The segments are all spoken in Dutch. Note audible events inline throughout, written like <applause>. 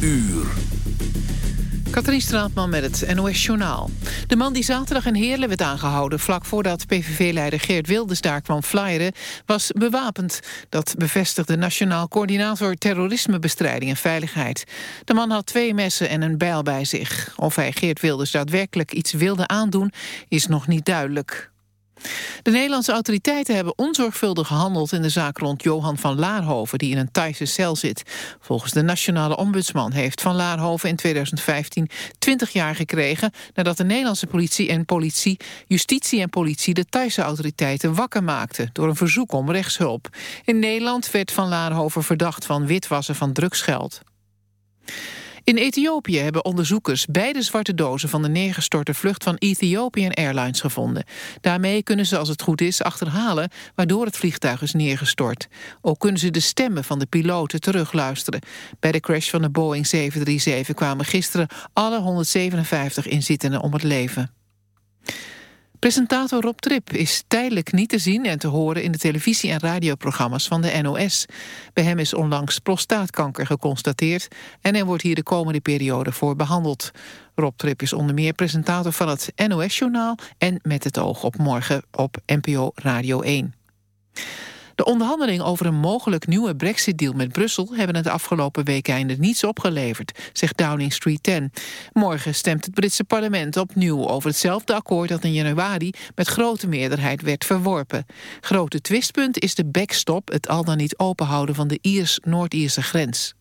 Uur. Katrien Straatman met het NOS Journaal. De man die zaterdag in Heerlen werd aangehouden... vlak voordat PVV-leider Geert Wilders daar kwam flyeren... was bewapend. Dat bevestigde Nationaal Coördinator Terrorismebestrijding en Veiligheid. De man had twee messen en een bijl bij zich. Of hij Geert Wilders daadwerkelijk iets wilde aandoen... is nog niet duidelijk. De Nederlandse autoriteiten hebben onzorgvuldig gehandeld in de zaak rond Johan van Laarhoven, die in een Thaise cel zit. Volgens de nationale ombudsman heeft van Laarhoven in 2015 20 jaar gekregen nadat de Nederlandse politie en politie, justitie en politie de Thaise autoriteiten wakker maakten door een verzoek om rechtshulp. In Nederland werd van Laarhoven verdacht van witwassen van drugsgeld. In Ethiopië hebben onderzoekers beide zwarte dozen van de neergestorte vlucht van Ethiopian Airlines gevonden. Daarmee kunnen ze, als het goed is, achterhalen waardoor het vliegtuig is neergestort. Ook kunnen ze de stemmen van de piloten terugluisteren. Bij de crash van de Boeing 737 kwamen gisteren alle 157 inzittenden om het leven. Presentator Rob Trip is tijdelijk niet te zien en te horen in de televisie- en radioprogramma's van de NOS. Bij hem is onlangs prostaatkanker geconstateerd en hij wordt hier de komende periode voor behandeld. Rob Trip is onder meer presentator van het NOS-journaal en met het oog op morgen op NPO Radio 1. De onderhandelingen over een mogelijk nieuwe brexit-deal met Brussel... hebben het afgelopen weekende niets opgeleverd, zegt Downing Street 10. Morgen stemt het Britse parlement opnieuw over hetzelfde akkoord... dat in januari met grote meerderheid werd verworpen. Grote twistpunt is de backstop, het al dan niet openhouden... van de Iers-Noord-Ierse grens.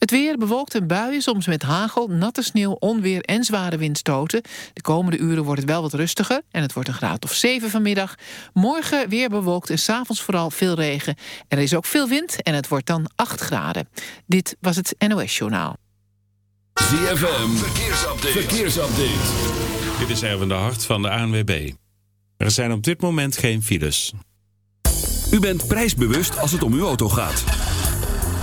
Het weer bewolkt en buien, soms met hagel, natte sneeuw, onweer en zware windstoten. De komende uren wordt het wel wat rustiger en het wordt een graad of 7 vanmiddag. Morgen weer bewolkt en s'avonds vooral veel regen. Er is ook veel wind en het wordt dan 8 graden. Dit was het NOS Journaal. ZFM, verkeersupdate. verkeersupdate. Dit is Erwin de Hart van de ANWB. Er zijn op dit moment geen files. U bent prijsbewust als het om uw auto gaat.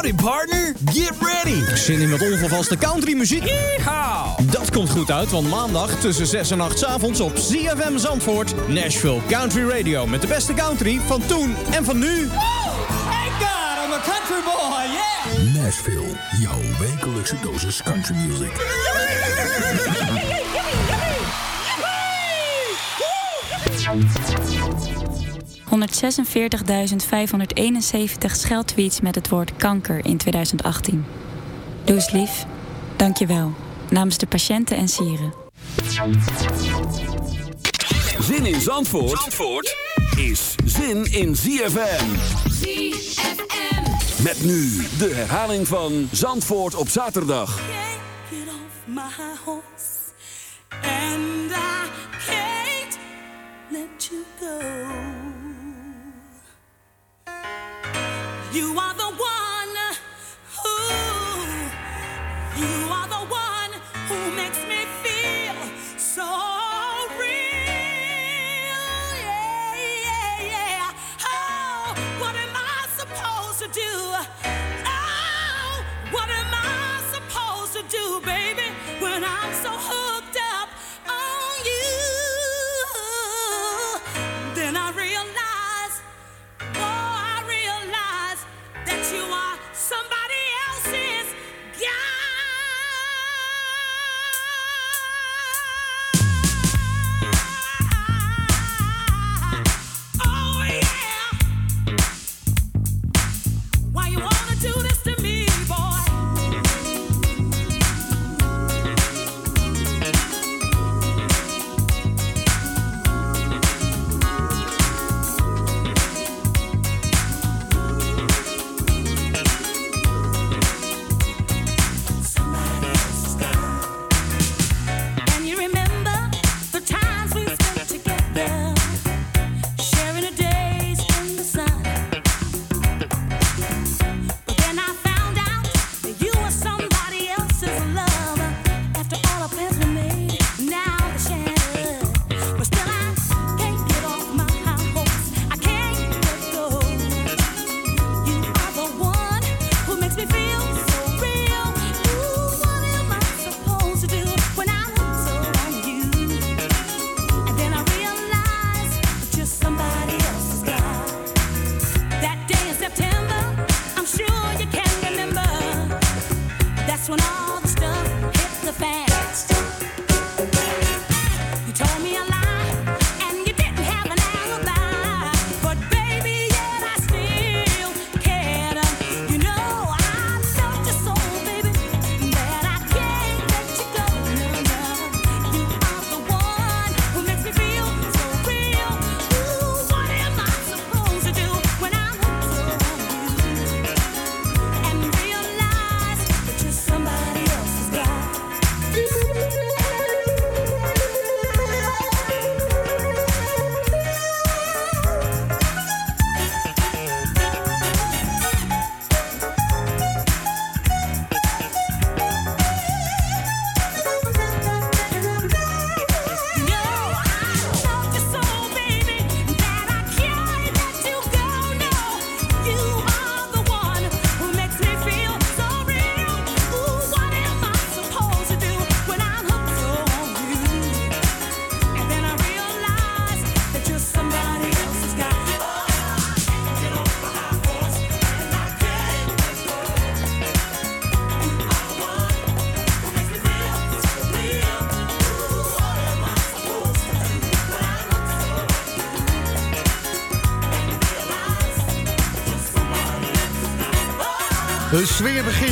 Howdy partner, get ready! Zin in wat onvervaste countrymuziek? Yeehaw! Dat komt goed uit, want maandag tussen 6 en 8 s avonds op ZFM Zandvoort... Nashville Country Radio met de beste country van toen en van nu. Thank God, I'm a country boy, yeah! Nashville, jouw wekelijkse dosis country music. 146.571 scheldtweets met het woord kanker in 2018. Doe eens lief. Dank je wel. Namens de patiënten en sieren. Zin in Zandvoort, Zandvoort is zin in ZFM. ZFM. Met nu de herhaling van Zandvoort op zaterdag. Get off my horse and I can't let you go. Do? Oh, what am I supposed to do, baby, when I'm Een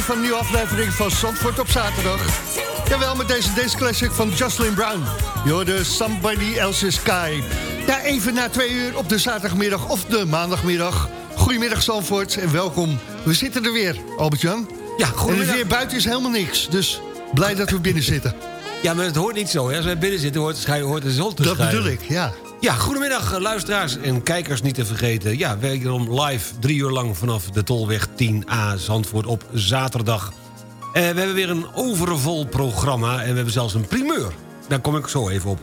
van een nieuwe aflevering van Zandvoort op zaterdag. Jawel, met deze deze classic van Jocelyn Brown. Je hoorde Somebody Else's Sky. Ja, even na twee uur op de zaterdagmiddag of de maandagmiddag. Goedemiddag Zandvoort en welkom. We zitten er weer, Albert-Jan. Ja, En goedemiddag. het weer buiten is helemaal niks. Dus blij dat we binnen zitten. Ja, maar het hoort niet zo. Hè. Als wij binnen zitten, hoort, hoort de zon te Dat schijnen. bedoel ik, ja. Ja, goedemiddag eh, luisteraars en kijkers niet te vergeten. Ja, wederom live drie uur lang vanaf de Tolweg 10A Zandvoort op zaterdag. Eh, we hebben weer een overvol programma en we hebben zelfs een primeur. Daar kom ik zo even op.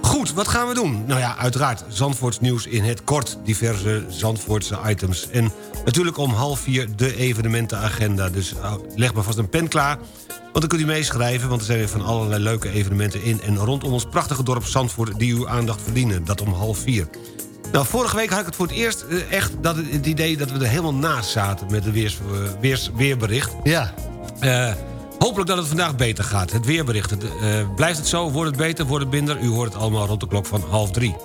Goed, wat gaan we doen? Nou ja, uiteraard Zandvoorts nieuws in het kort. Diverse Zandvoortse items. En natuurlijk om half vier de evenementenagenda. Dus uh, leg maar vast een pen klaar. Want dan kunt u meeschrijven, want er zijn weer van allerlei leuke evenementen in... en rondom ons prachtige dorp Zandvoort die uw aandacht verdienen. Dat om half vier. Nou, vorige week had ik het voor het eerst eh, echt dat het, idee... dat we er helemaal naast zaten met het weers, eh, weers, weerbericht. Ja. Eh, hopelijk dat het vandaag beter gaat. Het weerbericht. Eh, blijft het zo? Wordt het beter? Wordt het minder? U hoort het allemaal rond de klok van half drie.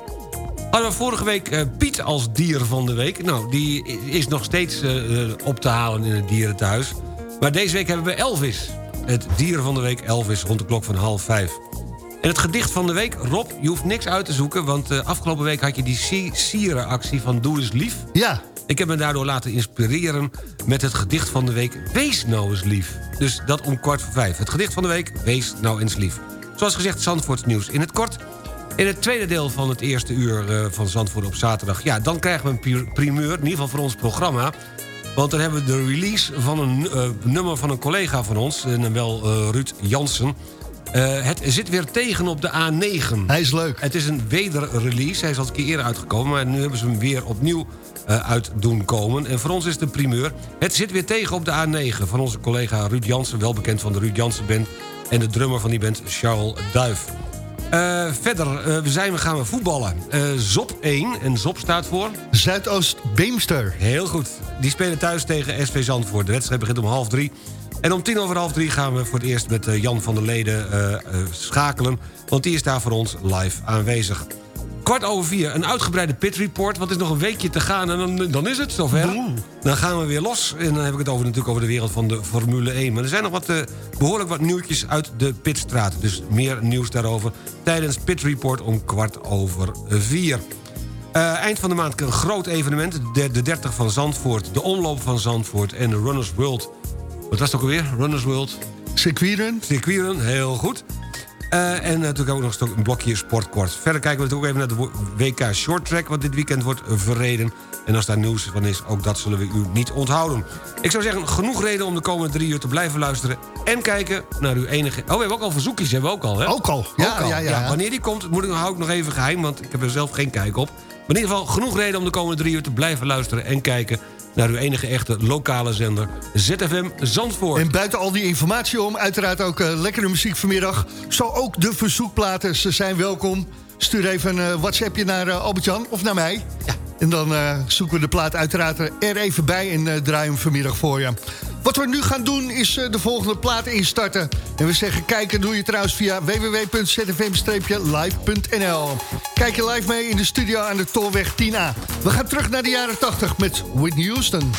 Hadden we vorige week eh, Piet als dier van de week. Nou, die is nog steeds eh, eh, op te halen in het dierenthuis. Maar deze week hebben we Elvis. Het dier van de week Elvis rond de klok van half vijf. En het gedicht van de week, Rob, je hoeft niks uit te zoeken... want afgelopen week had je die si- sierenactie van Doe eens lief. Ja. Ik heb me daardoor laten inspireren met het gedicht van de week... Wees nou eens lief. Dus dat om kwart voor vijf. Het gedicht van de week, Wees nou eens lief. Zoals gezegd, Zandvoorts nieuws in het kort. In het tweede deel van het eerste uur eh, van Zandvoort op zaterdag... ja, dan krijgen we een primeur, in ieder geval voor ons programma... Want dan hebben we de release van een eh, nummer van een collega van ons... en wel eh, Ruud Jansen. Eh, het zit weer tegen op de A9. Hij is leuk. Het is een wederrelease. Hij is al een keer eerder uitgekomen... maar nu hebben ze hem weer opnieuw eh, uit doen komen. En voor ons is een primeur. Het zit weer tegen op de A9 van onze collega Ruud Jansen... wel bekend van de Ruud Jansen Band... en de drummer van die band, Charles Duif. Eh, verder eh, we zijn, we gaan we voetballen. Eh, Zop 1, en Zop staat voor... Zuidoost Beemster. Heel goed. Die spelen thuis tegen SV Zandvoort. De wedstrijd begint om half drie. En om tien over half drie gaan we voor het eerst met Jan van der Leden schakelen. Want die is daar voor ons live aanwezig. Kwart over vier, een uitgebreide pit report. Want het is nog een weekje te gaan en dan, dan is het zover. Dan gaan we weer los. En dan heb ik het over, natuurlijk over de wereld van de Formule 1. Maar er zijn nog wat, eh, behoorlijk wat nieuwtjes uit de pitstraat. Dus meer nieuws daarover tijdens pit report om kwart over vier. Eh, eind van de maand een groot evenement. De, de 30 van Zandvoort, de omloop van Zandvoort en de Runners World. Wat was het ook alweer? Runners World? Circuitrun. Circuitrun, heel goed. Eh, en natuurlijk ook nog een blokje sportkort. Verder kijken we natuurlijk ook even naar de WK Short Track... wat dit weekend wordt verreden. En als daar nieuws van is, ook dat zullen we u niet onthouden. Ik zou zeggen, genoeg reden om de komende drie uur te blijven luisteren... en kijken naar uw enige... Oh, we hebben ook al verzoekjes, hebben we ook al, hè? Ook al, ja, ja, ja. wanneer die komt, moet ik, hou ik nog even geheim... want ik heb er zelf geen kijk op. Maar in ieder geval, genoeg reden om de komende drie uur te blijven luisteren... en kijken naar uw enige echte lokale zender, ZFM Zandvoort. En buiten al die informatie om, uiteraard ook eh, lekkere muziek vanmiddag. Zo ook de verzoekplaten, ze zijn welkom. Stuur even een eh, WhatsAppje naar eh, Albert-Jan of naar mij. Ja. En dan eh, zoeken we de plaat uiteraard er even bij en eh, draaien hem vanmiddag voor je. Wat we nu gaan doen is eh, de volgende plaat instarten. En we zeggen kijken doe je trouwens via www.zfm-live.nl. Kijk je live mee in de studio aan de Tolweg 10A. We gaan terug naar de jaren 80 met Whitney Houston.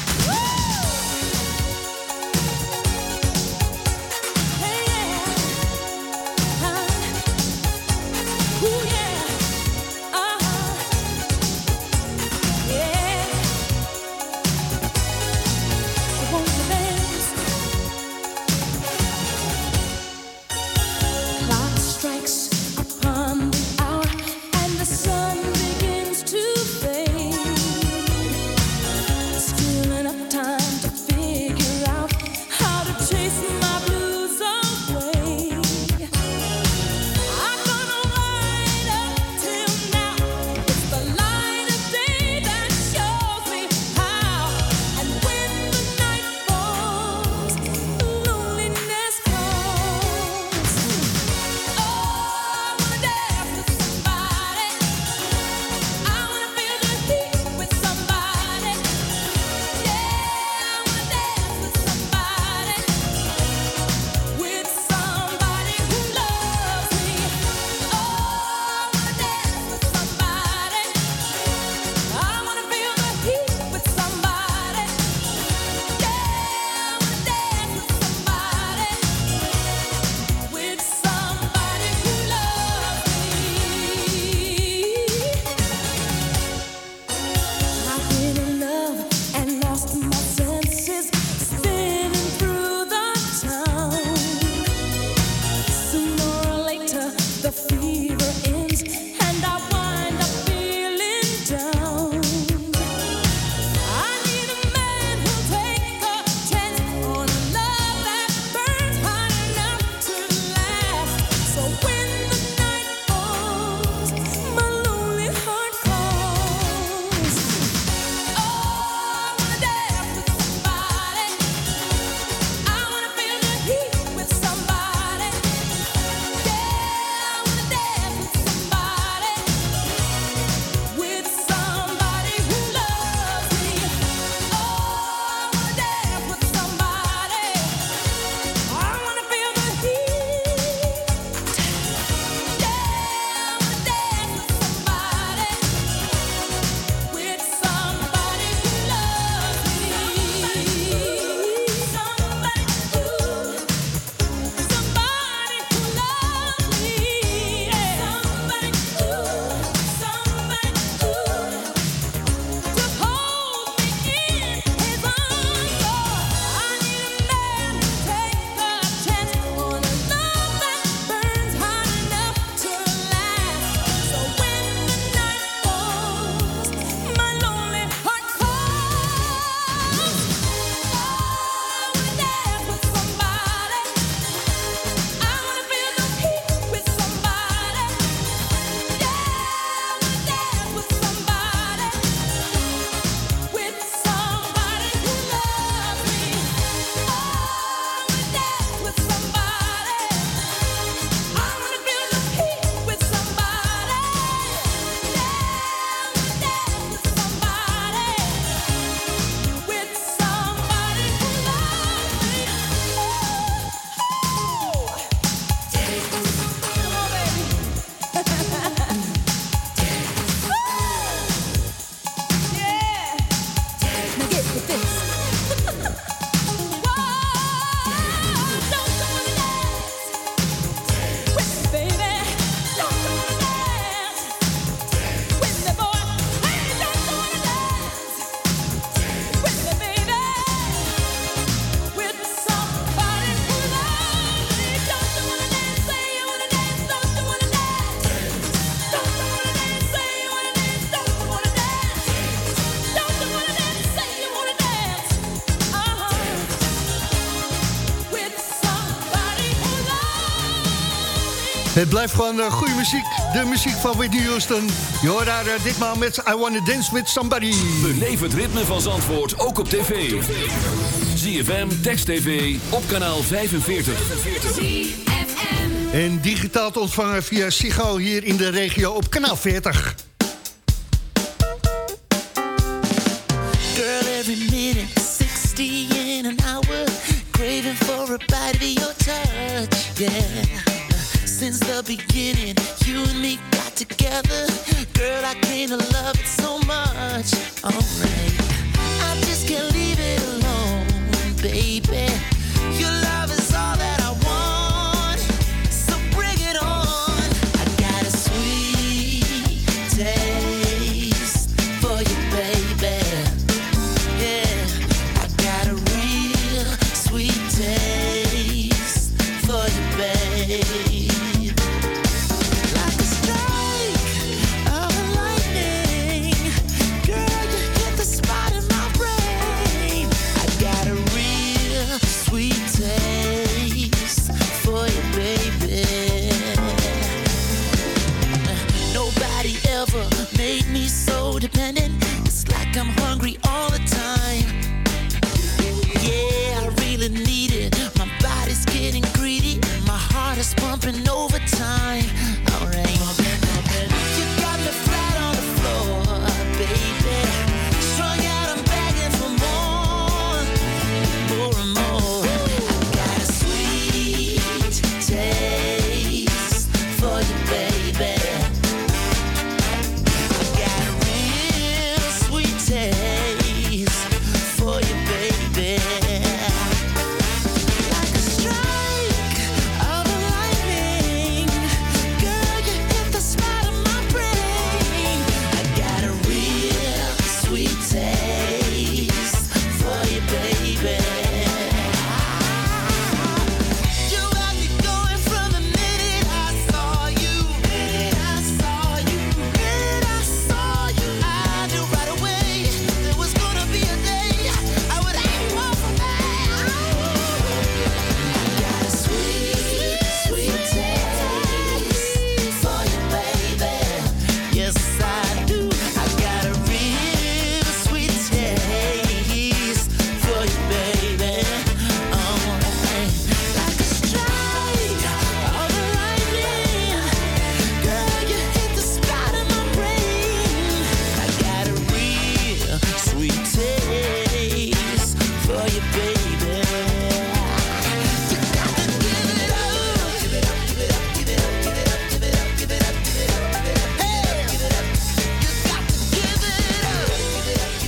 Blijft gewoon uh, goede muziek. De muziek van Whitney Houston. Je hoort daar uh, ditmaal met I Wanna Dance With Somebody. Beleef het ritme van Zandvoort ook op tv. ZFM, Text TV, op kanaal 45. En digitaal te ontvangen via Sigo hier in de regio op kanaal 40.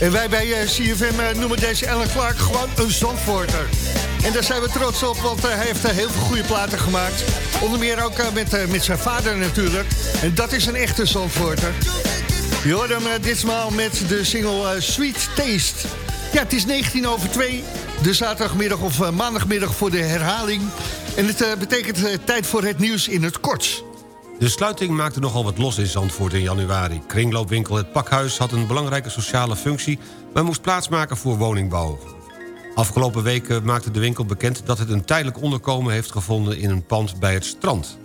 En wij bij eh, CFM eh, noemen deze Alan Clark gewoon een Zandvoorter. En daar zijn we trots op, want eh, hij heeft heel veel goede platen gemaakt. Onder meer ook met, met zijn vader natuurlijk. En dat is een echte Zandvoorter. Je hoort hem ditmaal met de single Sweet Taste. Ja, het is 19 over 2, de zaterdagmiddag of maandagmiddag voor de herhaling. En het betekent tijd voor het nieuws in het kort. De sluiting maakte nogal wat los in Zandvoort in januari. Kringloopwinkel Het Pakhuis had een belangrijke sociale functie... maar moest plaatsmaken voor woningbouw. Afgelopen weken maakte de winkel bekend dat het een tijdelijk onderkomen heeft gevonden... in een pand bij het strand.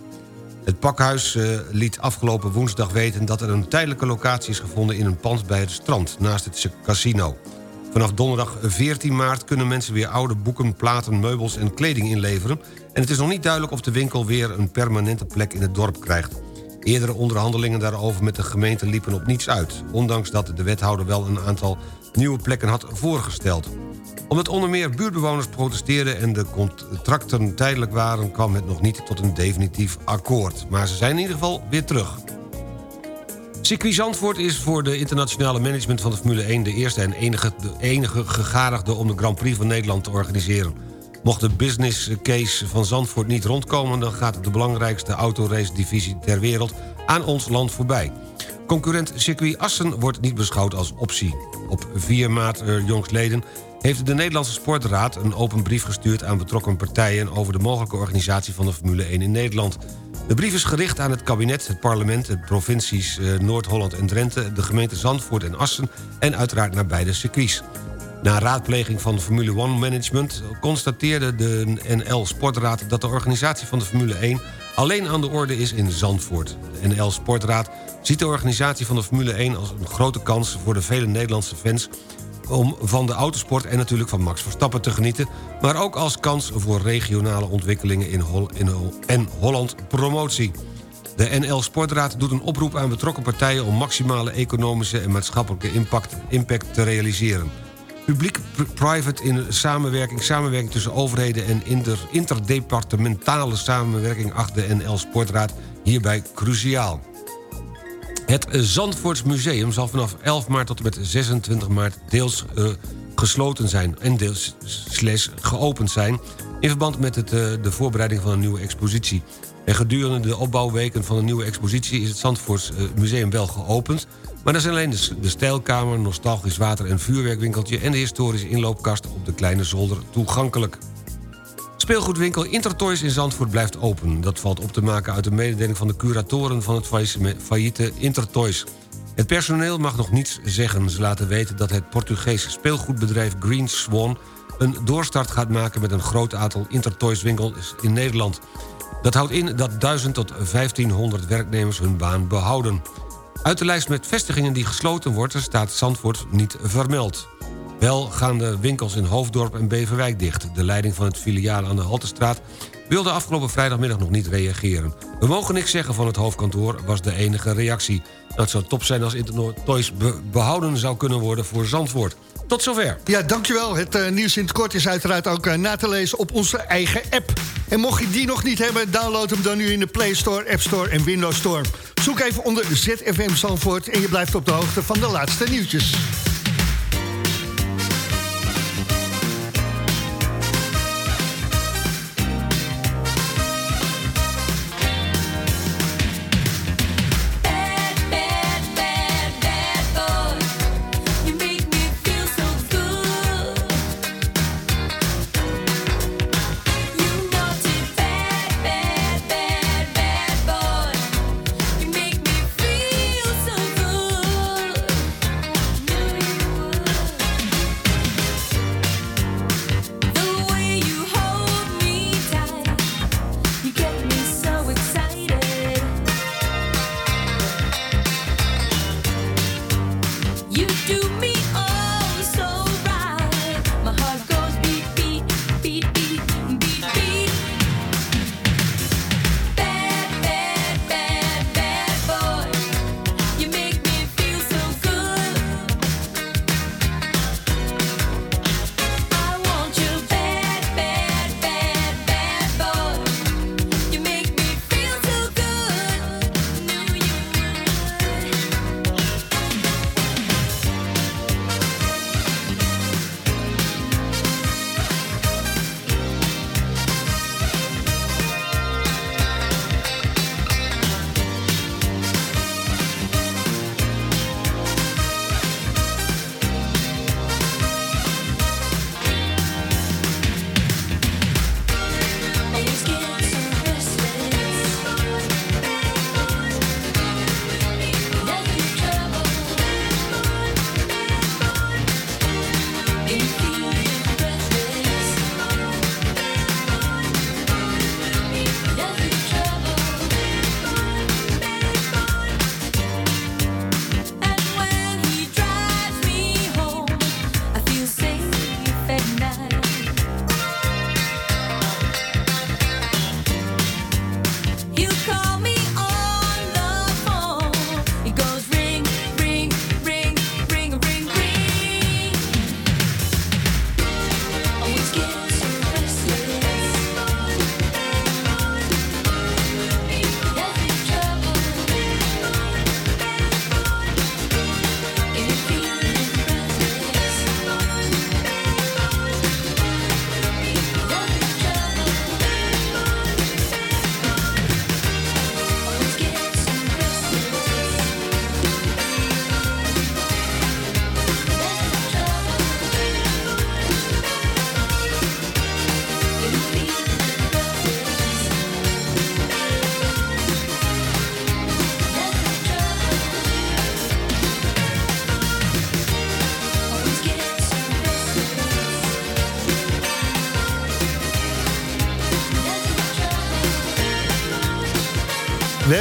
Het pakhuis eh, liet afgelopen woensdag weten dat er een tijdelijke locatie is gevonden... in een pand bij het strand, naast het casino. Vanaf donderdag 14 maart kunnen mensen weer oude boeken, platen, meubels en kleding inleveren... en het is nog niet duidelijk of de winkel weer een permanente plek in het dorp krijgt. Eerdere onderhandelingen daarover met de gemeente liepen op niets uit... ondanks dat de wethouder wel een aantal nieuwe plekken had voorgesteld. Omdat onder meer buurtbewoners protesteerden en de contracten tijdelijk waren... kwam het nog niet tot een definitief akkoord. Maar ze zijn in ieder geval weer terug. Circuit Zandvoort is voor de internationale management van de Formule 1... de eerste en enige, de enige gegadigde om de Grand Prix van Nederland te organiseren. Mocht de business case van Zandvoort niet rondkomen... dan gaat de belangrijkste autorace-divisie ter wereld aan ons land voorbij. Concurrent Circuit Assen wordt niet beschouwd als optie. Op 4 maart uh, jongstleden heeft de Nederlandse Sportraad... een open brief gestuurd aan betrokken partijen... over de mogelijke organisatie van de Formule 1 in Nederland. De brief is gericht aan het kabinet, het parlement... de provincies uh, Noord-Holland en Drenthe... de gemeente Zandvoort en Assen... en uiteraard naar beide circuits. Na raadpleging van de Formule 1 Management constateerde de NL Sportraad... dat de organisatie van de Formule 1 alleen aan de orde is in Zandvoort. De NL Sportraad ziet de organisatie van de Formule 1 als een grote kans... voor de vele Nederlandse fans om van de autosport en natuurlijk van Max Verstappen te genieten... maar ook als kans voor regionale ontwikkelingen in, Hol in Hol en Holland promotie. De NL Sportraad doet een oproep aan betrokken partijen... om maximale economische en maatschappelijke impact, impact te realiseren. Publiek-private in samenwerking, samenwerking tussen overheden... en inter, interdepartementale samenwerking acht de NL Sportraad hierbij cruciaal. Het Zandvoorts Museum zal vanaf 11 maart tot en met 26 maart deels uh, gesloten zijn... en deels slash geopend zijn... in verband met het, uh, de voorbereiding van een nieuwe expositie. En gedurende de opbouwweken van de nieuwe expositie... is het Zandvoorts uh, Museum wel geopend... maar er zijn alleen de, de stijlkamer, nostalgisch water- en vuurwerkwinkeltje... en de historische inloopkast op de Kleine Zolder toegankelijk. Speelgoedwinkel Intertoys in Zandvoort blijft open. Dat valt op te maken uit de mededeling van de curatoren van het failliete Intertoys. Het personeel mag nog niets zeggen. Ze laten weten dat het Portugese speelgoedbedrijf Green Swan... een doorstart gaat maken met een groot aantal Intertoys winkels in Nederland. Dat houdt in dat 1000 tot 1500 werknemers hun baan behouden. Uit de lijst met vestigingen die gesloten worden... staat Zandvoort niet vermeld. Wel gaan de winkels in Hoofddorp en Beverwijk dicht. De leiding van het filiaal aan de Haltestraat wilde afgelopen vrijdagmiddag nog niet reageren. We mogen niks zeggen van het hoofdkantoor, was de enige reactie. Dat zou top zijn als Intertoys be behouden zou kunnen worden voor Zandvoort. Tot zover. Ja, dankjewel. Het uh, nieuws in het kort is uiteraard ook uh, na te lezen op onze eigen app. En mocht je die nog niet hebben, download hem dan nu in de Play Store, App Store en Windows Store. Zoek even onder ZFM Zandvoort en je blijft op de hoogte van de laatste nieuwtjes.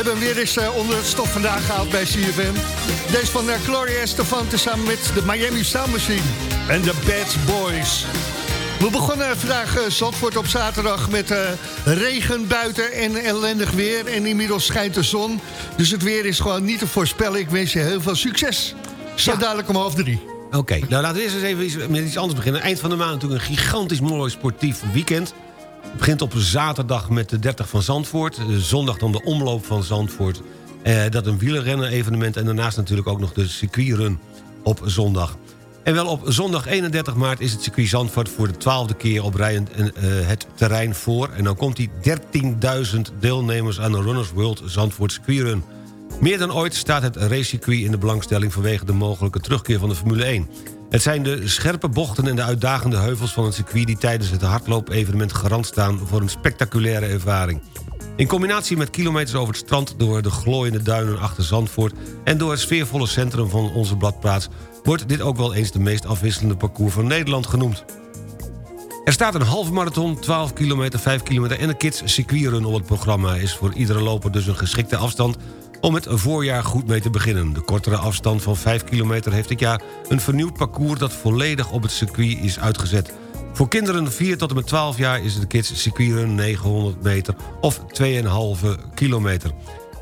Hebben hem weer eens eh, onder het stof vandaag gehaald bij CFM. Deze van uh, Gloria Estefan tezamen met de Miami Sound Machine en de Bad Boys. We begonnen vandaag uh, Zandvoort op zaterdag met regen buiten en ellendig weer. En inmiddels schijnt de zon. Dus het weer is gewoon niet te voorspellen. Ik wens je heel veel succes. Zo dadelijk om half drie. Oké, nou laten we eerst eens even iets, met iets anders beginnen. Eind van de maand natuurlijk een gigantisch mooi sportief weekend. Het begint op zaterdag met de 30 van Zandvoort. Zondag dan de omloop van Zandvoort. Eh, dat een wielerrennen evenement. En daarnaast natuurlijk ook nog de circuitrun op zondag. En wel op zondag 31 maart is het circuit Zandvoort... voor de twaalfde keer op rij uh, het terrein voor. En dan komt die 13.000 deelnemers aan de Runners World Zandvoort circuitrun. Meer dan ooit staat het racecircuit in de belangstelling... vanwege de mogelijke terugkeer van de Formule 1. Het zijn de scherpe bochten en de uitdagende heuvels van het circuit... die tijdens het hardloopevenement garant staan voor een spectaculaire ervaring. In combinatie met kilometers over het strand... door de glooiende duinen achter Zandvoort... en door het sfeervolle centrum van onze bladplaats... wordt dit ook wel eens de meest afwisselende parcours van Nederland genoemd. Er staat een halve marathon, 12 kilometer, 5 kilometer... en een kids circuitrun op het programma is voor iedere loper dus een geschikte afstand om het voorjaar goed mee te beginnen. De kortere afstand van 5 kilometer heeft dit jaar een vernieuwd parcours... dat volledig op het circuit is uitgezet. Voor kinderen 4 tot en met 12 jaar is de Kids circuitrun 900 meter of 2,5 kilometer.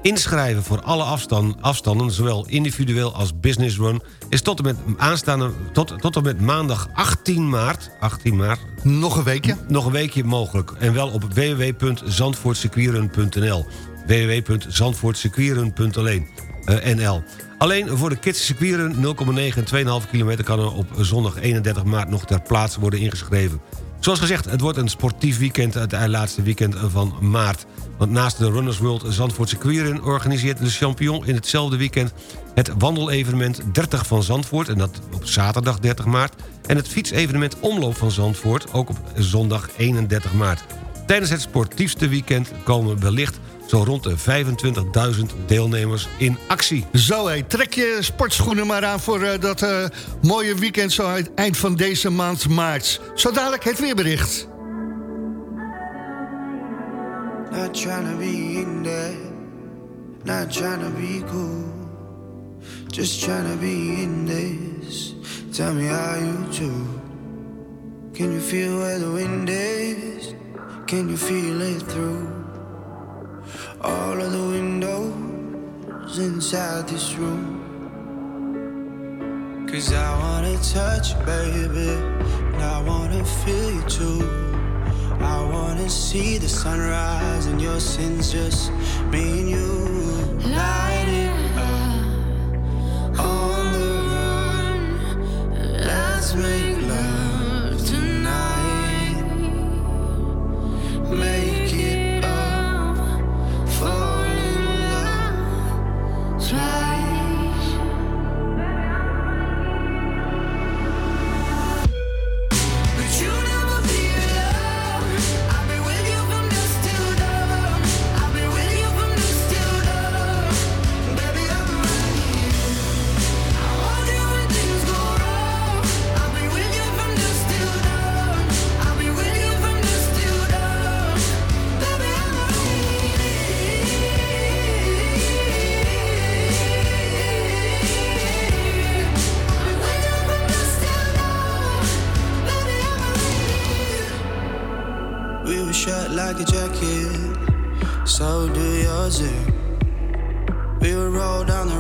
Inschrijven voor alle afstand, afstanden, zowel individueel als business run... is tot en met, aanstaande, tot, tot en met maandag 18 maart, 18 maart... Nog een weekje? Nog een weekje mogelijk. En wel op www.zandvoortcircuitrun.nl www.zandvoortsequieren.nl. Alleen voor de kids circuiren 0,9 en 2,5 kilometer... kan er op zondag 31 maart nog ter plaatse worden ingeschreven. Zoals gezegd, het wordt een sportief weekend... het laatste weekend van maart. Want naast de Runners World Zandvoort organiseert de Champion in hetzelfde weekend... het wandelevenement 30 van Zandvoort... en dat op zaterdag 30 maart... en het fietsevenement Omloop van Zandvoort... ook op zondag 31 maart. Tijdens het sportiefste weekend komen wellicht zo rond de 25.000 deelnemers in actie. Zo, hé, trek je sportschoenen maar aan voor uh, dat uh, mooie weekend... zo het eind van deze maand maart. Zo dadelijk het weerbericht. Not trying to be in there, not trying to be cool. Just trying to be in this. Tell me how you do. Can you feel where the wind is? Can you feel it through? All of the windows inside this room. Cause I wanna touch you, baby, and I wanna feel you too. I wanna see the sunrise and your sins, just me and you. Light it up on the run. Let's make love tonight. Make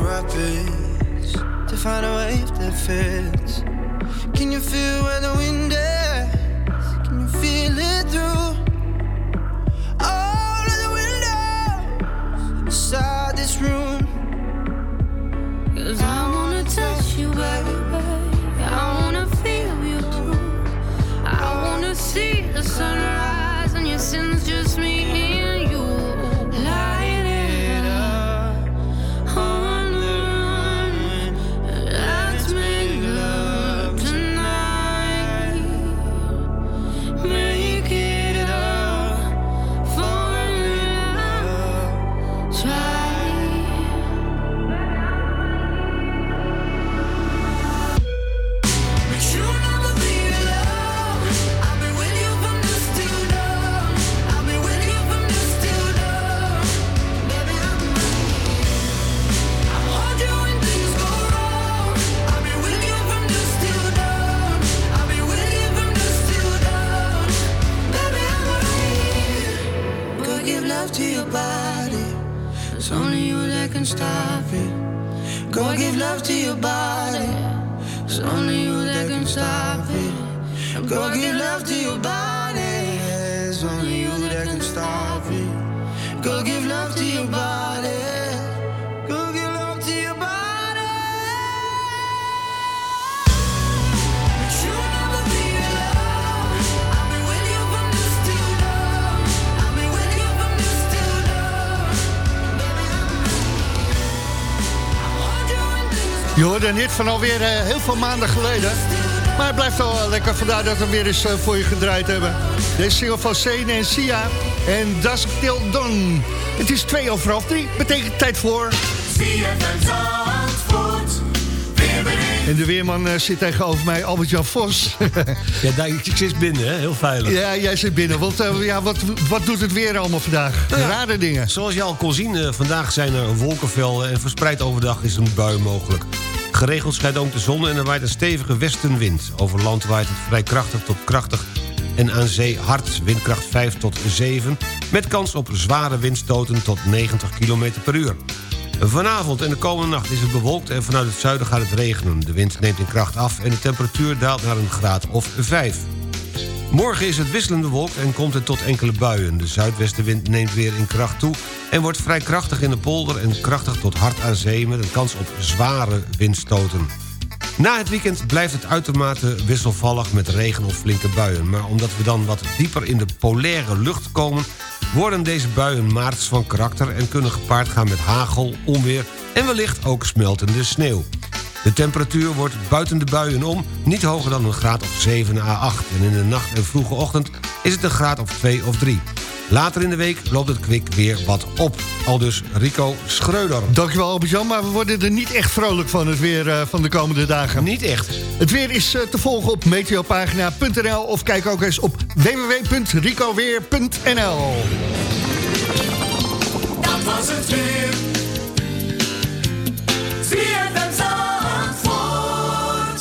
rapids to find a wave that fits. Can you feel where the wind is? Can you feel it through all of the windows inside this room? Cause I wanna touch you, baby. I wanna feel you too. I wanna see the sunrise Go give love to your body. It's only you can stop it. Go give love to your body. Go give love to your body. Hoorde hit van alweer eh, heel veel maanden geleden. Maar het blijft wel lekker, vandaar dat we hem weer eens eh, voor je gedraaid hebben. Deze single van Sene en Sia en Dusk Till Dawn. Het is twee over half drie, betekent tijd voor... En de weerman eh, zit tegenover mij, Albert-Jan Vos. <laughs> Ja, daar, ik zit binnen, hè? heel veilig. ja, jij zit binnen. Want eh, ja, wat, wat doet het weer allemaal vandaag? Ja, Rare dingen. Zoals je al kon zien, vandaag zijn er wolkenvelden... en verspreid overdag is een bui mogelijk. Geregeld schijnt ook de zon en er waait een stevige westenwind. Over land waait het vrij krachtig tot krachtig en aan zee hard. Windkracht 5 tot 7, met kans op zware windstoten tot 90 km per uur. Vanavond en de komende nacht is het bewolkt en vanuit het zuiden gaat het regenen. De wind neemt in kracht af en de temperatuur daalt naar een graad of 5. Morgen is het wisselend bewolkt en komt het tot enkele buien. De zuidwestenwind neemt weer in kracht toe... en wordt vrij krachtig in de polder en krachtig tot hard aan zee... met een kans op zware windstoten. Na het weekend blijft het uitermate wisselvallig met regen of flinke buien. Maar omdat we dan wat dieper in de polaire lucht komen... worden deze buien maarts van karakter... en kunnen gepaard gaan met hagel, onweer en wellicht ook smeltende sneeuw. De temperatuur wordt buiten de buien om niet hoger dan een graad of 7 à 8. En in de nacht en vroege ochtend is het een graad of 2 of 3. Later in de week loopt het kwik weer wat op. Al dus Rico Schreuder. Dankjewel Albert-Jan, maar we worden er niet echt vrolijk van het weer eh, van de komende dagen. Niet echt. Het weer is eh, te volgen op meteopagina.nl of kijk ook eens op www.ricoweer.nl Dat was het weer. Zandvoort.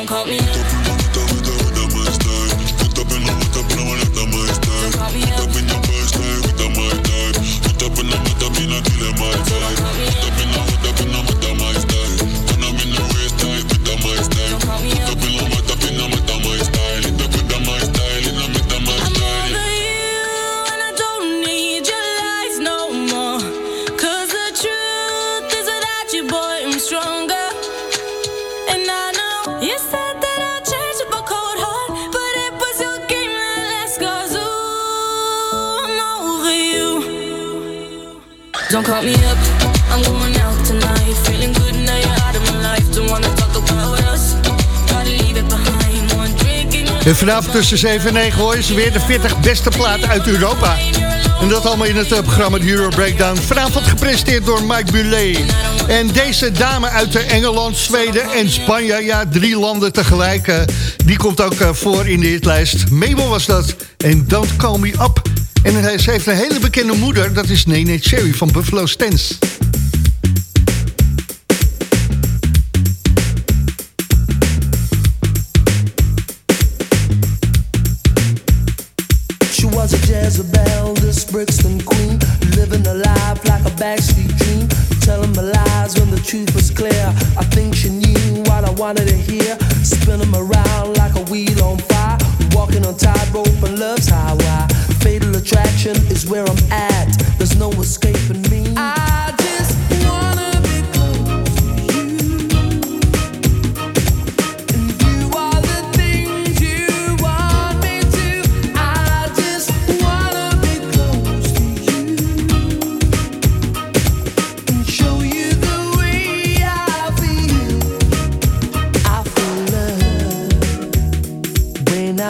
don't call me Vanavond tussen 7 en 9 hoor, ze weer de 40 beste platen uit Europa. En dat allemaal in het eh, programma The Euro Breakdown. Vanavond gepresenteerd door Mike Bulet. En deze dame uit eh, Engeland, Zweden en Spanje. Ja, drie landen tegelijk. Eh, die komt ook voor in de hitlijst. Mabel was dat. En Don't Call Me Up. En ze heeft een hele bekende moeder. Dat is Nene Cherry van Buffalo Stance. spinning my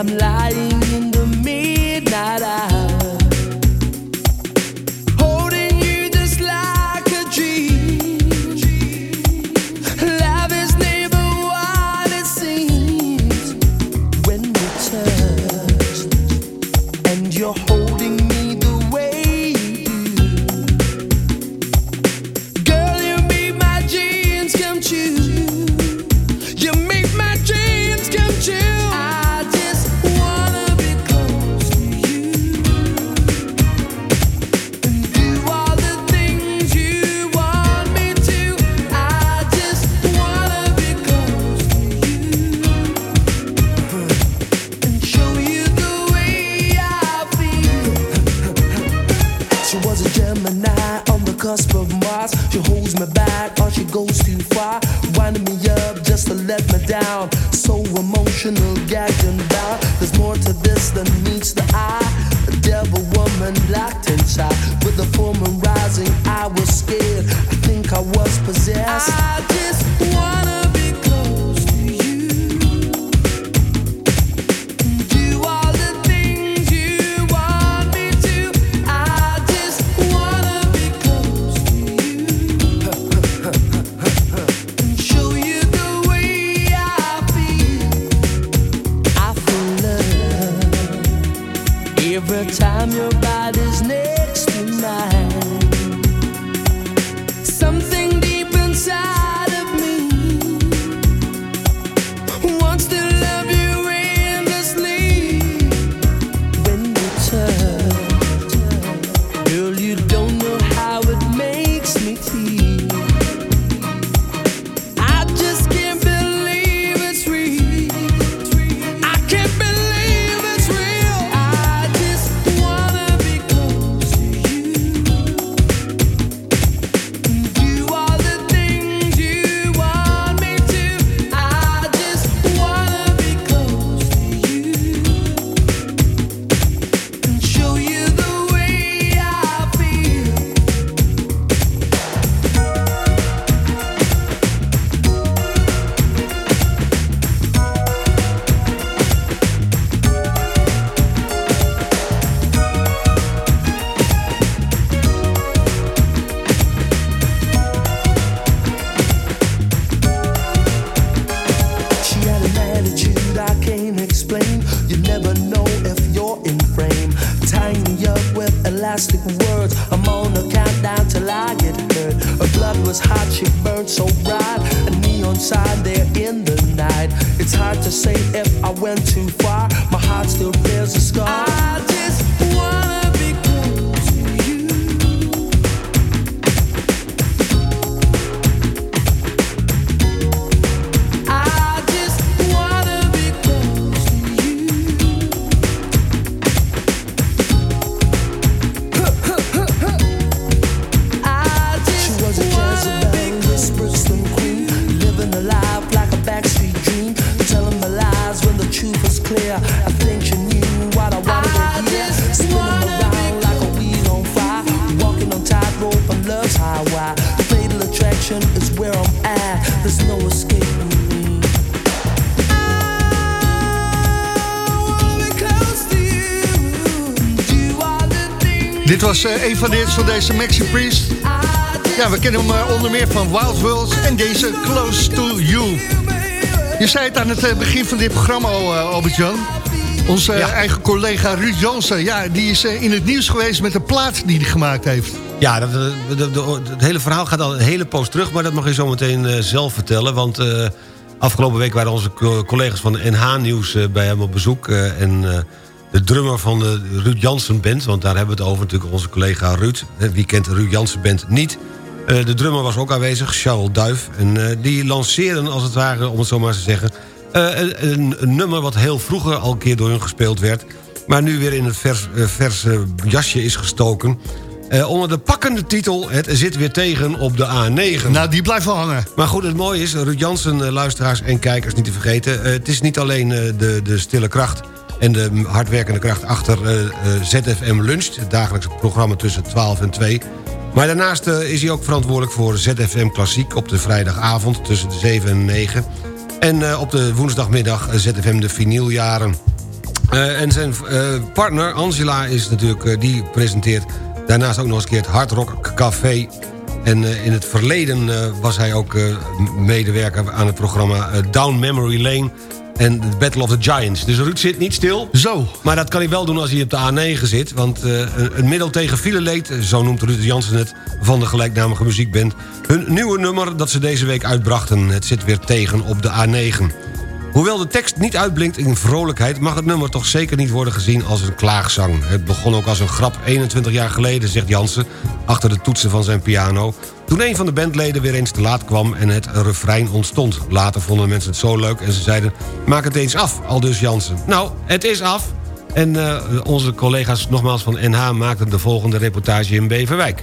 I'm lying. Dit was eh, een van de hits van deze Maxi Priest. Ja, we kennen hem eh, onder meer van Wild Worlds en deze Close to You. Je zei het aan het eh, begin van dit programma Albert-Jan. Onze eigen collega Ruud Jansen, ja, die is in het nieuws geweest met de plaat die hij gemaakt heeft. Ja, dat, de- het hele verhaal gaat al een hele poos terug... maar dat mag je zo meteen eh, zelf vertellen. Want eh, afgelopen week waren onze co- collega's van NH Nieuws eh, bij hem op bezoek. eh, en eh, de drummer van de Ruud Jansen Band... want daar hebben we het over, natuurlijk onze collega Ruud. Eh, Wie kent Ruud Jansen Band niet? Eh, de drummer was ook aanwezig, Charles Duif. En eh, die lanceerden, als het ware, om het zo maar te zeggen... eh, een, nummer wat heel vroeger al een keer door hun gespeeld werd... maar nu weer in het vers, eh, verse jasje is gestoken... Eh, onder de pakkende titel Het zit weer tegen op de A9. Nou, die blijft wel hangen. Maar goed, het mooie is, Ruud Jansen, eh, luisteraars en kijkers niet te vergeten... eh, het is niet alleen de, de stille kracht en de hardwerkende kracht achter ZFM Lunch... het dagelijkse programma tussen 12 en 2... Maar daarnaast is hij ook verantwoordelijk voor ZFM Klassiek... op de vrijdagavond tussen de 7 en 9. En op de woensdagmiddag ZFM de vinyljaren. En zijn partner Angela is natuurlijk, die presenteert daarnaast ook nog eens een keer het Hard Rock Café. En eh, in het verleden eh, was hij ook eh, medewerker aan het programma Down Memory Lane en The Battle of the Giants. Dus Ruud zit niet stil. Zo. Maar dat kan hij wel doen als hij op de A9 zit. Want een, middel tegen fileleed, zo noemt Ruud Jansen het... van de gelijknamige muziekband. Hun nieuwe nummer dat ze deze week uitbrachten. Het zit weer tegen op de A9. Hoewel de tekst niet uitblinkt in vrolijkheid... mag het nummer toch zeker niet worden gezien als een klaagzang. Het begon ook als een grap 21 jaar geleden, zegt Jansen... achter de toetsen van zijn piano... toen een van de bandleden weer eens te laat kwam en het refrein ontstond. Later vonden mensen het zo leuk en ze zeiden... maak het eens af, al dus Jansen. Nou, het is af. En eh, onze collega's nogmaals van NH maakten de volgende reportage in Beverwijk.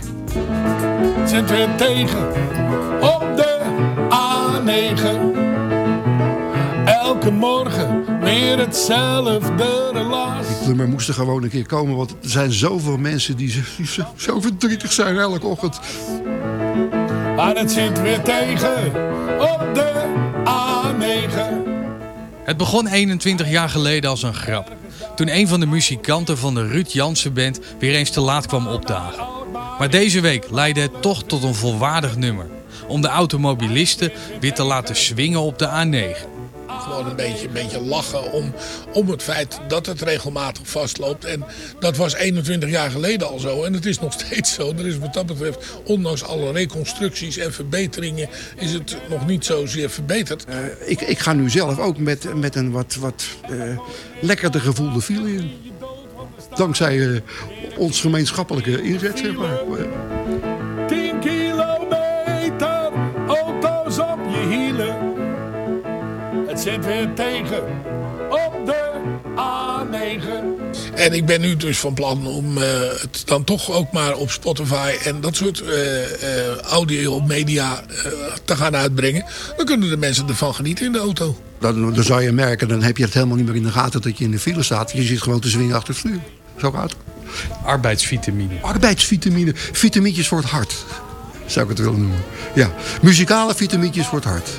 zit weer tegen op de A9. Elke morgen weer hetzelfde relaas. Maar moest er gewoon een keer komen, want er zijn zoveel mensen die zo, die zo, zo verdrietig zijn elke ochtend. Maar het zit weer tegen op de A9. Het begon 21 jaar geleden als een grap. Toen een van de muzikanten van de Ruud Jansen Band weer eens te laat kwam opdagen. Maar deze week leidde het toch tot een volwaardig nummer. Om de automobilisten weer te laten swingen op de A9. Gewoon een beetje, een beetje lachen om, om het feit dat het regelmatig vastloopt. En dat was 21 jaar geleden al zo. En het is nog steeds zo. Er is wat dat betreft, ondanks alle reconstructies en verbeteringen, is het nog niet zozeer verbeterd. Ik, ik ga nu zelf ook met, met een wat, wat eh, lekkerder gevoelde file in. Dankzij eh, ons gemeenschappelijke inzet, zeg maar. Weer tegen op de A9. En ik ben nu dus van plan om eh, het dan toch ook maar op Spotify en dat soort eh eh, audio media eh, te gaan uitbrengen. Dan kunnen de mensen ervan genieten in de auto. Dan, dan zou je merken, dan heb je het helemaal niet meer in de gaten dat je in de file staat. Je zit gewoon te zwingen achter het stuur. Zo gaat het. Arbeidsvitamine. Arbeidsvitamine. Vitamintjes voor het hart. Zou ik het willen noemen. Ja, muzikale vitamintjes voor het hart.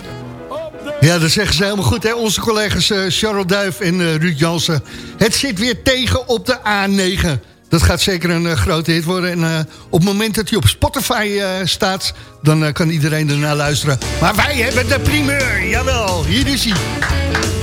Ja, dat zeggen ze helemaal goed, hè? Onze collega's eh, Charles Duif en eh, Ruud Jansen. Het zit weer tegen op de A9. Dat gaat zeker een eh, grote hit worden. En op het moment dat hij op Spotify staat... dan kan iedereen ernaar luisteren. Maar wij hebben de primeur, jawel. Hier is hij.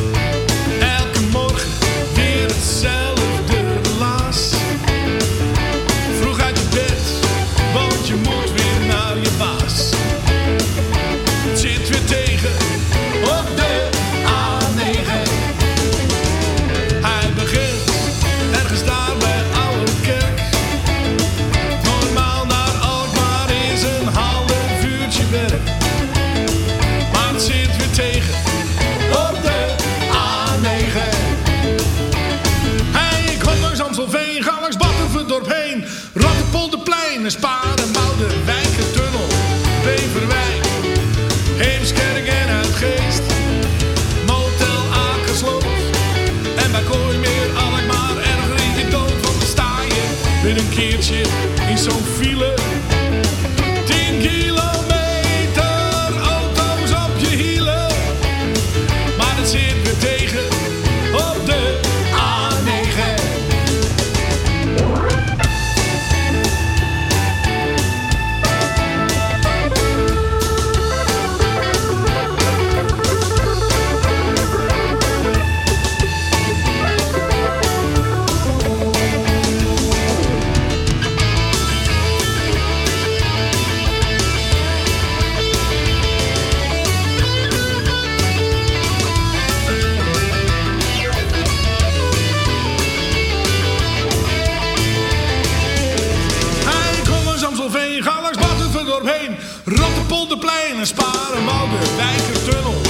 Polderplein en Sparenwoude, Wijkertunnel,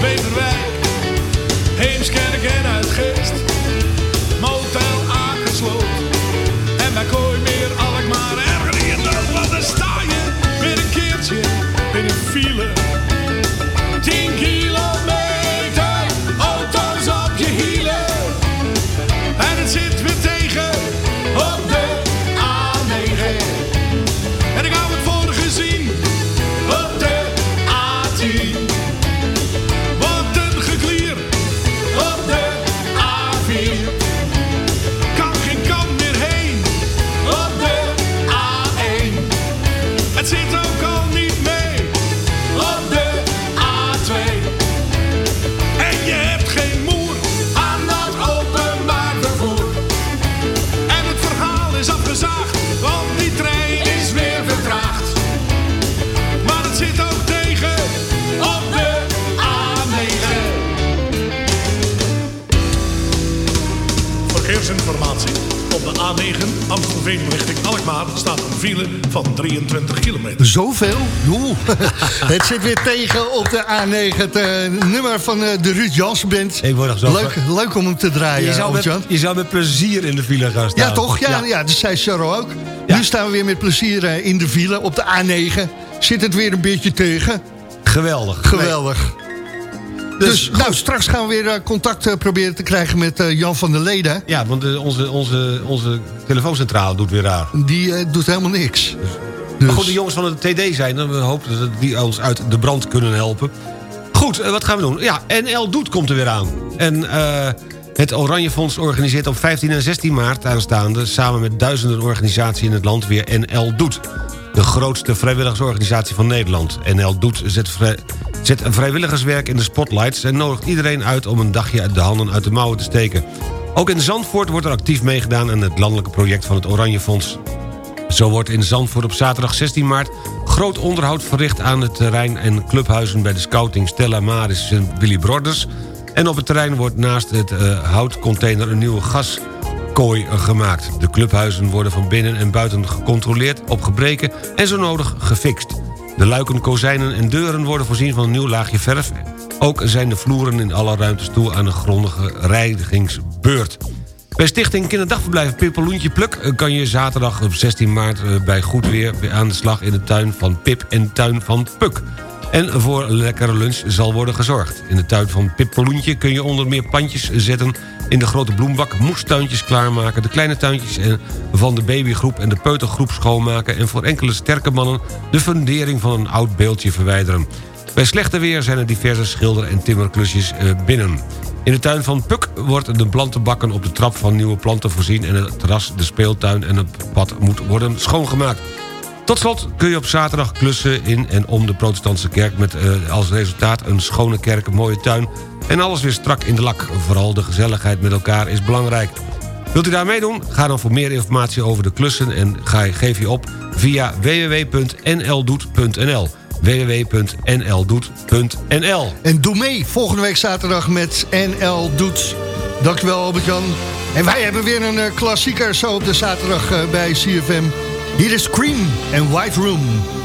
Beverwijk, Heemskerk en Alkmaar staat een file van 23 kilometer. Zoveel? <laughs> Het zit weer tegen op de A9. Het eh, nummer van eh, de Ruud Jansen Band. Ik word nog zo leuk, leuk om hem te draaien, je, zou met, je zou met plezier in de file gaan staan. Ja, toch? Ja, ja. dat zei Charles ook. Nu staan we weer met plezier eh, in de file op de A9. Zit het weer een beetje tegen. Geweldig. Geweldig. Dus, nou, straks gaan we weer eh, contact eh, proberen te krijgen met eh, Jan van der Leden. Ja, want onze, onze, onze telefooncentrale doet weer raar. Die doet helemaal niks. Maar goed, de jongens van het TD zijn. en We hopen dat die ons uit de brand kunnen helpen. Goed, wat gaan we doen? Ja, NL Doet komt er weer aan. En het Oranje Fonds organiseert op 15 en 16 maart aanstaande... samen met duizenden organisaties in het land weer NL Doet. De grootste vrijwilligersorganisatie van Nederland. NL Doet zet, vrij- zet vrijwilligerswerk in de spotlights... en nodigt iedereen uit om een dagje de handen uit de mouwen te steken. Ook in Zandvoort wordt er actief meegedaan... aan het landelijke project van het Oranje Fonds. Zo wordt in Zandvoort op zaterdag 16 maart... groot onderhoud verricht aan het terrein en clubhuizen... bij de scouting Stella Maris en Willy Broders. En op het terrein wordt naast het eh, houtcontainer... een nieuwe gaskooi gemaakt. De clubhuizen worden van binnen en buiten gecontroleerd... op gebreken en zo nodig gefixt. De luiken, kozijnen en deuren worden voorzien van een nieuw laagje verf. Ook zijn de vloeren in alle ruimtes toe aan een grondige reinigingsbeurt. Bij Stichting Kinderdagverblijf Pippeloentje Pluk... eh, kan je zaterdag op 16 maart eh, bij goed weer weer aan de slag... in de tuin van Pip en tuin van Puk. En voor lekkere lunch zal worden gezorgd. In de tuin van Pippeloentje kun je onder meer pandjes zetten... in de grote bloembak moestuintjes klaarmaken... de kleine tuintjes van de babygroep en de peutergroep schoonmaken... en voor enkele sterke mannen de fundering van een oud beeldje verwijderen. Bij slechte weer zijn er diverse schilder- en timmerklusjes eh, binnen. In de tuin van Puk wordt de plantenbakken op de trap van nieuwe planten voorzien... en het terras, de speeltuin en het pad moet worden schoongemaakt. Tot slot kun je op zaterdag klussen in en om de protestantse kerk... met eh, als resultaat een schone kerk, een mooie tuin... en alles weer strak in de lak. Vooral de gezelligheid met elkaar is belangrijk. Wilt u daar meedoen? Ga dan voor meer informatie over de klussen... en ga, geef je op via www.nldoet.nl www.nldoet.nl En doe mee volgende week zaterdag met NL Doet. Dankjewel Albert-Jan. En wij hebben weer een eh, klassieker zo op de zaterdag eh, bij CFM. Hier is Cream en White Room.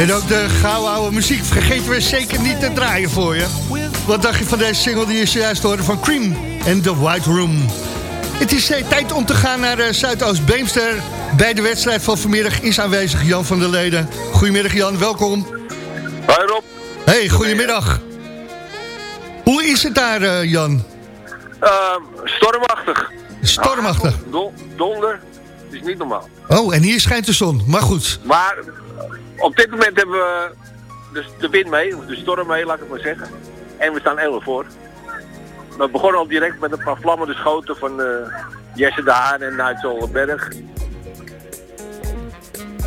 En ook de gouden oude muziek vergeten we zeker niet te draaien voor je. Wat dacht je van deze single die je zojuist hoorde van Cream en The White Room? Het is eh, tijd om te gaan naar eh, Zuidoost-Beemster. Bij de wedstrijd van vanmiddag is aanwezig Jan van der Leden. Goedemiddag Jan, welkom. Hoi Rob. Hey, goedemiddag. Hoe is het daar eh, Jan? Ehm, stormachtig. Stormachtig. Don- donder. Het is niet normaal. Oh, en hier schijnt de zon, maar goed. Maar op dit moment hebben we de, de wind mee, de storm mee, laat ik maar zeggen. En we staan 11 voor. We begonnen al direct met een paar vlammende schoten van eh, Jesse de Haan en Nigel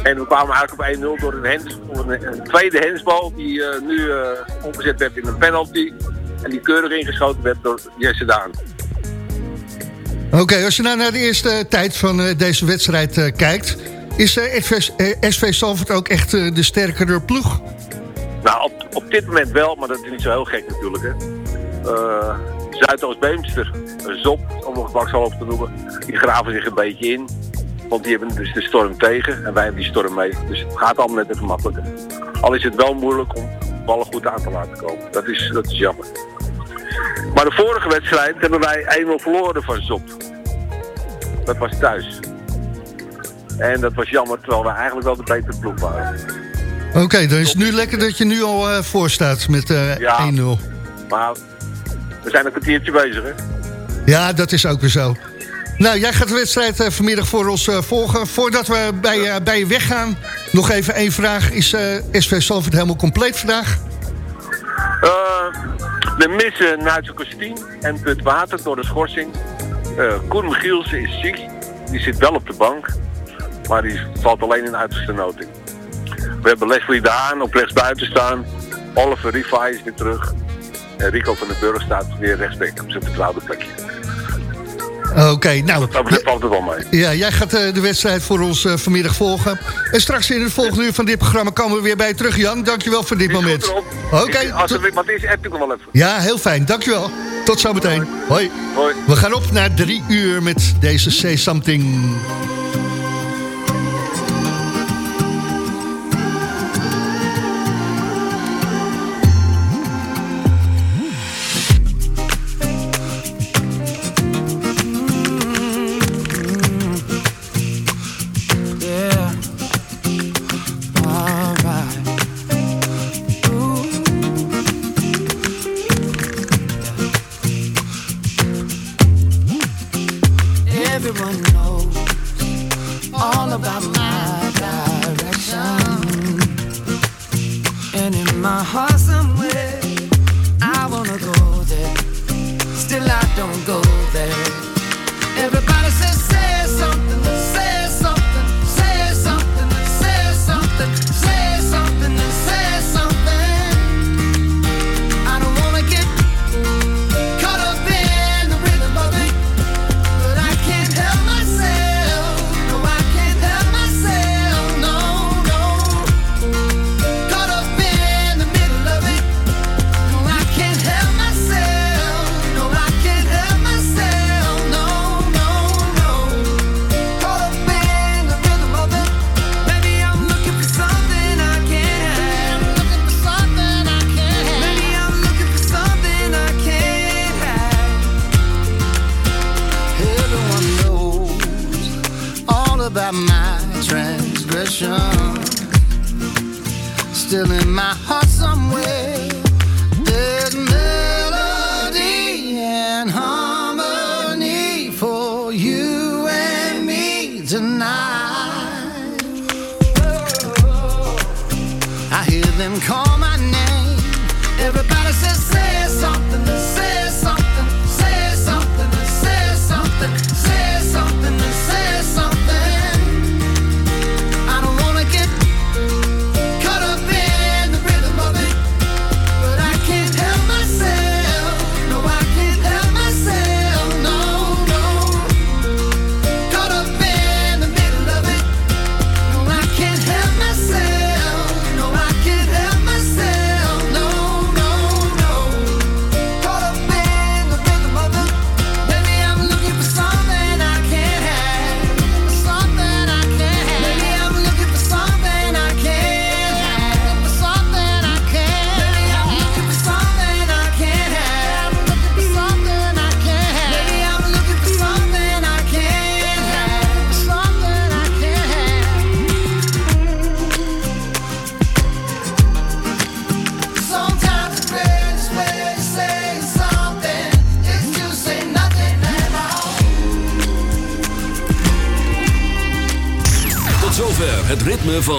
En we kwamen eigenlijk op 1-0 door een, hens, een, een tweede hensbal die eh, nu eh, omgezet werd in een penalty. En die keurig ingeschoten werd door Jesse de Haan. Oké, als je nou naar de eerste tijd van deze wedstrijd kijkt... is eh, SV, eh, Salford ook echt eh, de sterkere ploeg? Nou, op, op dit moment wel, maar dat is niet zo heel gek natuurlijk. Hè. Eh, Zuidoost-Beemster, Zop, om nog Baksalop te noemen, die graven zich een beetje in. Want die hebben dus de storm tegen en wij hebben die storm mee. Dus het gaat allemaal net even makkelijker. Al is het wel moeilijk om ballen goed aan te laten komen. Dat is, dat is jammer. Maar de vorige wedstrijd hebben wij 1-0 verloren van Zop. Dat was thuis. En dat was jammer, terwijl we eigenlijk wel de betere ploeg waren. Oké, dan is het nu lekker dat je nu al eh, voor staat met eh, Ja. 1-0. Maar we zijn een kwartiertje bezig, hè? Ja, dat is ook weer zo. Nou, jij gaat de wedstrijd eh, vanmiddag voor ons eh, volgen. Voordat we bij, eh, bij je weggaan, nog even één vraag. Is eh, SV Salford helemaal compleet vandaag? Eh, we missen Nuitse Kostien en Put Water door de schorsing. Eh Koen Michielsen is ziek. Die zit wel op de bank. Maar die valt alleen in uiterste noting. We hebben Leslie Daan op rechtsbuiten staan. Oliver Riva is weer terug. En Rico van den Burg staat weer rechtsback op zijn vertrouwde plekje. Oké, nou... Dat valt het wel mee. Ja, jij gaat eh, de wedstrijd voor ons eh, vanmiddag volgen. En straks in het volgende uur van dit programma komen we weer bij je terug, Jan. Dankjewel voor dit moment. Oké, Als er weer wat is, app ik nog wel even. ja, heel fijn. Dankjewel. Tot zometeen. Hoi. Hoi. We gaan op naar drie uur met deze Say Something.